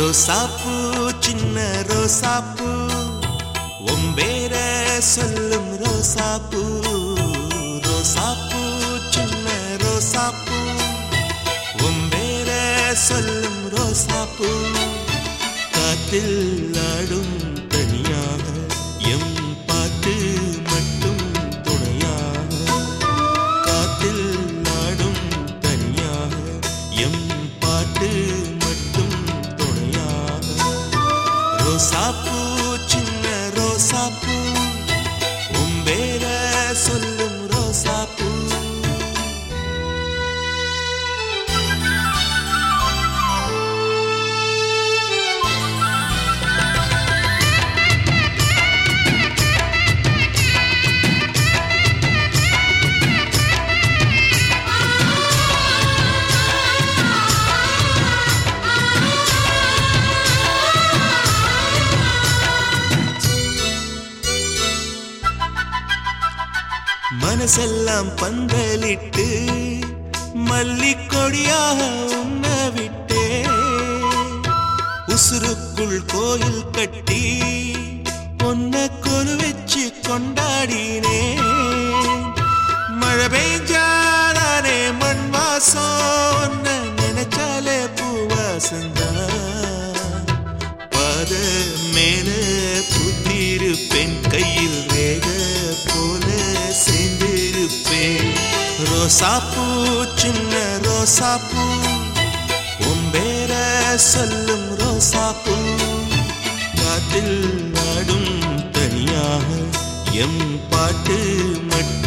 ரோசாப்பூ சின்ன ரோசாப்பூ. ஒம்பேர சொல்லும் ரோசாப்பூ. ரோசாப்பூ சின்ன ரோசாப்பூ. ஒம்பேர சொல்லும் ரோசாப்பூ. காத்தில் ஆடும் சொல்லும் மனசெல்லாம் பந்தலிட்டு மல்லிக்கொடியாக உண்ண விட்டே உசுருக்குள் கோயில் கட்டி பொன்ன கொலு வச்சு கொண்டாடினே. மழை பெய்ஞ்சாதானே மண் வாசம் நினைச்சாலே பூவாசந்தா பாத மேல புத்திருப்பேன் ரோசாப்பூ சின்ன ரோசாப்பூ உம்பேர சொல்லும் ரோசாப்பூ காத்தில் நாடும் தனியாக எம் பாட்டு மட்டும்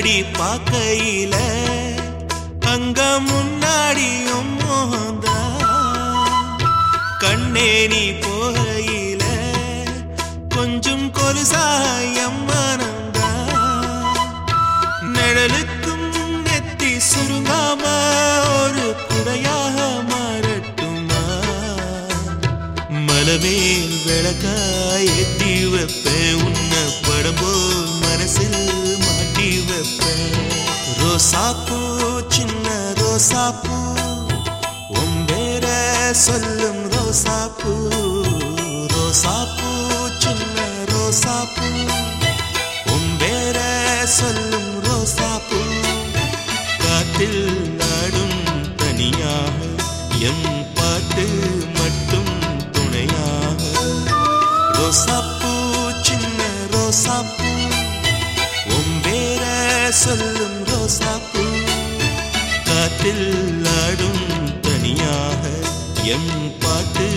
முன்னாடி பார்க்கையில அங்க முன்னாடியும் மோகந்தா கண்ணே நீ போகையில கொஞ்சம் கொலுசாயம் மனந்தா நிழலுக்கும் நெத்தி சுருங்காம ஒரு குடையாக மாறட்டுமா? மலமேல் விளக்காய் ஏத்தி வைப்பேன் உன்னை படம் மனசில் மாற வைப்பேன் ரோசாப்பூ சின்ன ரோசாப்பூ. உம்பேர சொல்லும் ரோசாப்பூ. ரோசாப்பூ சின்ன ரோசாப்பூ. உம்பேர சொல்லும் ரோசாப்பூ. காத்தில் நாடும் தனியாக எம் பாட்டு மட்டும் துணையாக. ரோசாப்பூ சின்ன ரோசாப்பூ. சொல்லும் ரோசாப்பூ காற்றில் ஆடும் தனியாக எம் பாட்டு.